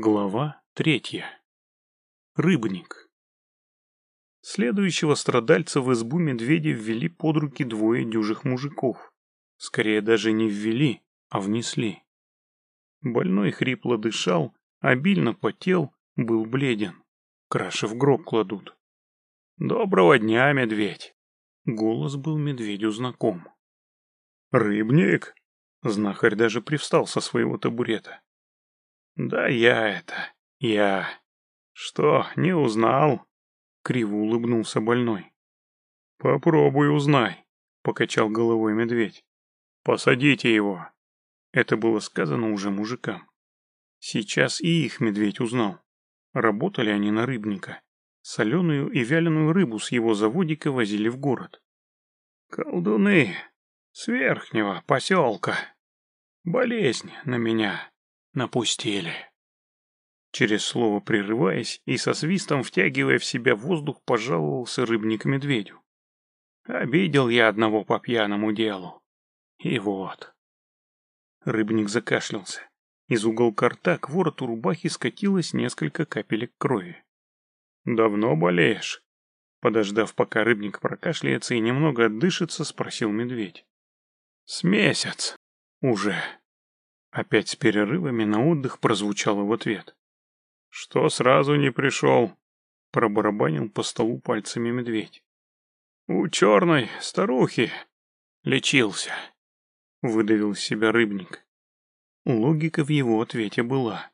Глава третья. Рыбник. Следующего страдальца в избу медведя ввели под руки двое дюжих мужиков. Скорее даже не ввели, а внесли. Больной хрипло дышал, обильно потел, был бледен. Краши в гроб кладут. «Доброго дня, медведь!» Голос был медведю знаком. «Рыбник?» Знахарь даже привстал со своего табурета. «Да я это... я... Что, не узнал?» Криво улыбнулся больной. «Попробуй узнай», — покачал головой медведь. «Посадите его». Это было сказано уже мужикам. Сейчас и их медведь узнал. Работали они на рыбника. Соленую и вяленую рыбу с его заводика возили в город. «Колдуны с верхнего поселка. Болезнь на меня напустили. Через слово прерываясь и со свистом втягивая в себя воздух, пожаловался рыбник медведю. Обидел я одного по пьяному делу. И вот. Рыбник закашлялся. Из уголка рта к вороту рубахи скатилось несколько капелек крови. «Давно болеешь?» Подождав, пока рыбник прокашляется и немного отдышится, спросил медведь. «С месяц. Уже». Опять с перерывами на отдых прозвучало в ответ. «Что сразу не пришел?» — пробарабанил по столу пальцами медведь. «У черной старухи лечился», — выдавил из себя рыбник. Логика в его ответе была.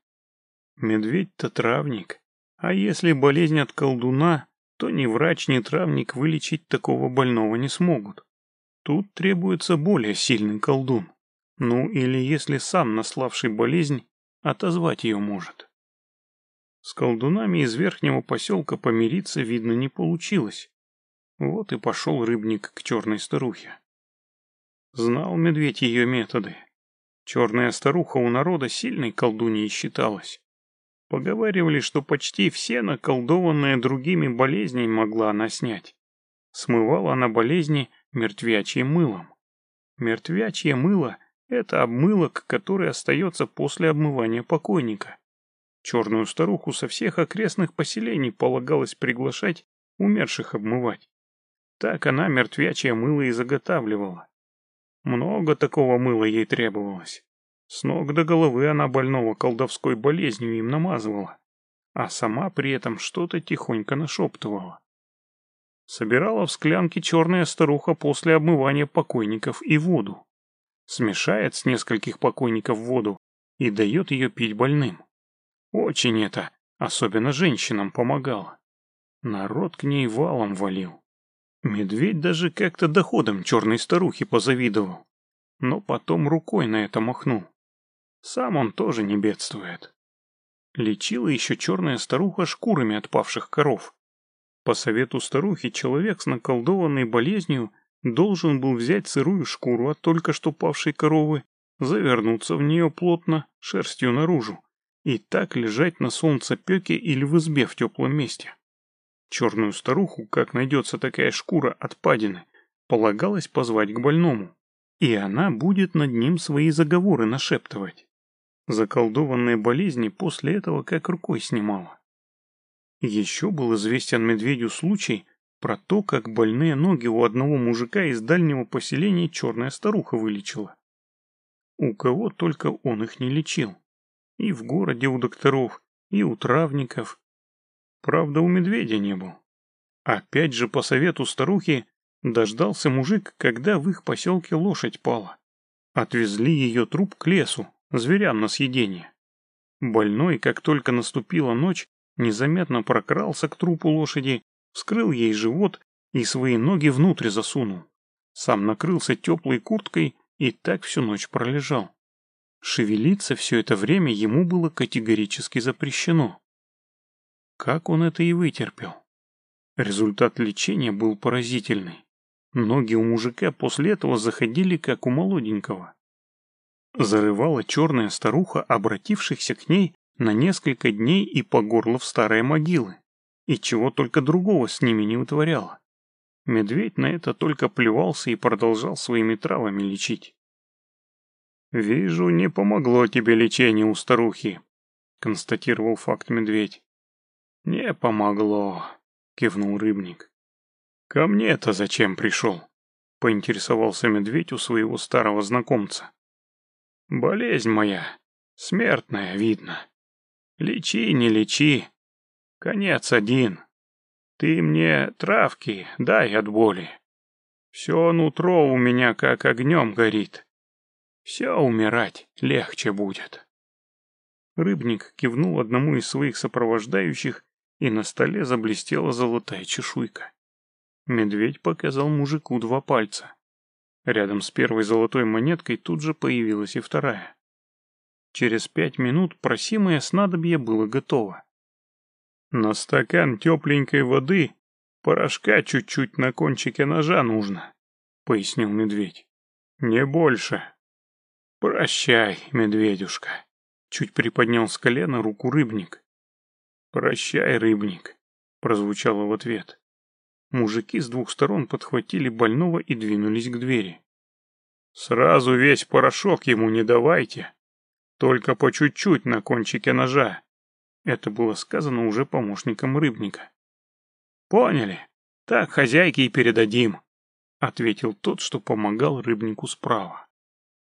Медведь-то травник, а если болезнь от колдуна, то ни врач, ни травник вылечить такого больного не смогут. Тут требуется более сильный колдун. Ну или если сам наславший болезнь, отозвать ее может. С колдунами из верхнего поселка помириться, видно, не получилось. Вот и пошел рыбник к черной старухе. Знал медведь ее методы. Черная старуха у народа сильной колдуньей считалась. Поговаривали, что почти все наколдованные другими болезнями могла она снять. Смывала она болезни мертвячьим мылом. Мертвячье мыло это обмылок, который остается после обмывания покойника. Черную старуху со всех окрестных поселений полагалось приглашать умерших обмывать. Так она мертвячье мыло и заготавливала. Много такого мыла ей требовалось. С ног до головы она больного колдовской болезнью им намазывала, а сама при этом что-то тихонько нашептывала. Собирала в склянке черная старуха после обмывания покойников и воду смешает с нескольких покойников воду и дает ее пить больным. Очень это, особенно женщинам, помогало. Народ к ней валом валил. Медведь даже как-то доходом черной старухи позавидовал, но потом рукой на это махнул. Сам он тоже не бедствует. Лечила еще черная старуха шкурами отпавших коров. По совету старухи человек с наколдованной болезнью – должен был взять сырую шкуру от только что павшей коровы, завернуться в нее плотно, шерстью наружу, и так лежать на солнцепеке или в избе в теплом месте. Черную старуху, как найдется такая шкура от падины, полагалось позвать к больному, и она будет над ним свои заговоры нашептывать. Заколдованные болезни после этого как рукой снимала. Еще был известен медведю случай, про то, как больные ноги у одного мужика из дальнего поселения черная старуха вылечила. У кого только он их не лечил. И в городе у докторов, и у травников. Правда, у медведя не был. Опять же, по совету старухи, дождался мужик, когда в их поселке лошадь пала. Отвезли ее труп к лесу, зверям на съедение. Больной, как только наступила ночь, незаметно прокрался к трупу лошади вскрыл ей живот и свои ноги внутрь засунул. Сам накрылся теплой курткой и так всю ночь пролежал. Шевелиться все это время ему было категорически запрещено. Как он это и вытерпел. Результат лечения был поразительный. Ноги у мужика после этого заходили, как у молоденького. Зарывала черная старуха, обратившихся к ней на несколько дней и по горло в старые могилы и чего только другого с ними не вытворяла. Медведь на это только плевался и продолжал своими травами лечить. «Вижу, не помогло тебе лечение у старухи», констатировал факт медведь. Не помогло, кивнул рыбник. Ко мне-то зачем пришел? Поинтересовался медведь у своего старого знакомца. Болезнь моя, смертная, видно. Лечи, не лечи. Конец один. Ты мне травки дай от боли. Все нутро у меня как огнем горит. Все умирать легче будет. Рыбник кивнул одному из своих сопровождающих, и на столе заблестела золотая чешуйка. Медведь показал мужику два пальца. Рядом с первой золотой монеткой тут же появилась и вторая. Через пять минут просимое снадобье было готово. На стакан тепленькой воды порошка чуть-чуть на кончике ножа нужно, пояснил медведь. Не больше. Прощай, медведюшка. Чуть приподнял с колена руку рыбник. «Прощай, рыбник», — прозвучало в ответ. Мужики с двух сторон подхватили больного и двинулись к двери. «Сразу весь порошок ему не давайте. Только по чуть-чуть на кончике ножа». Это было сказано уже помощником рыбника. «Поняли. Так хозяйке и передадим», — ответил тот, что помогал рыбнику справа.